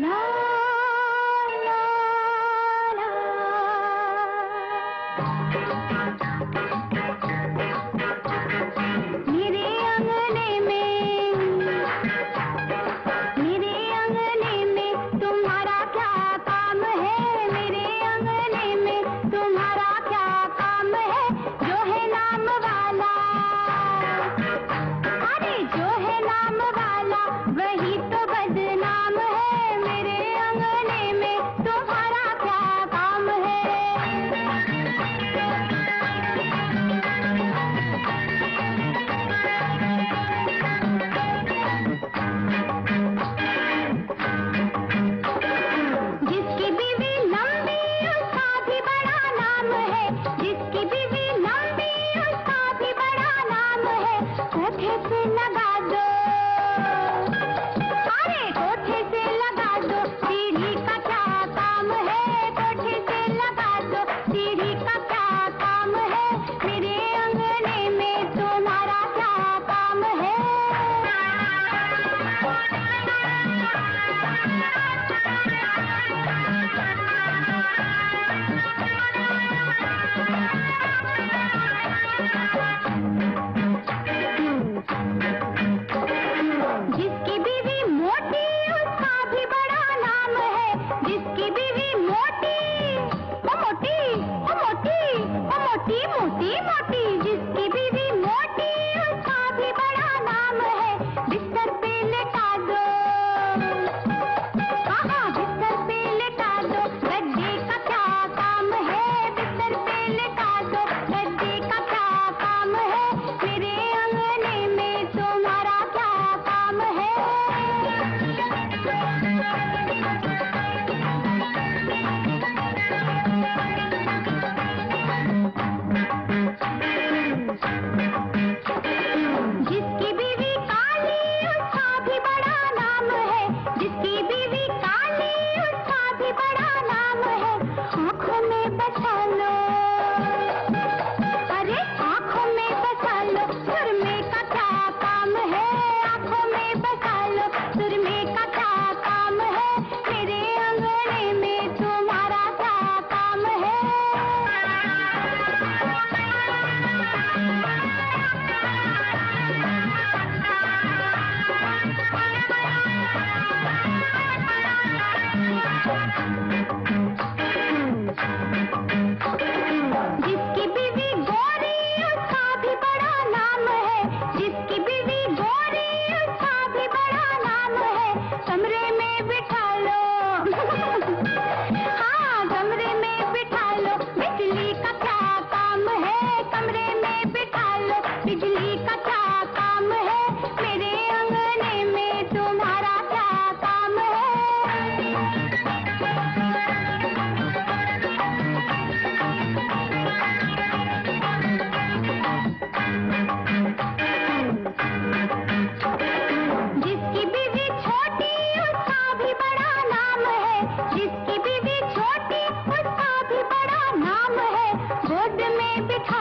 No. মোটি মোটি মোটি মোটি। बिठा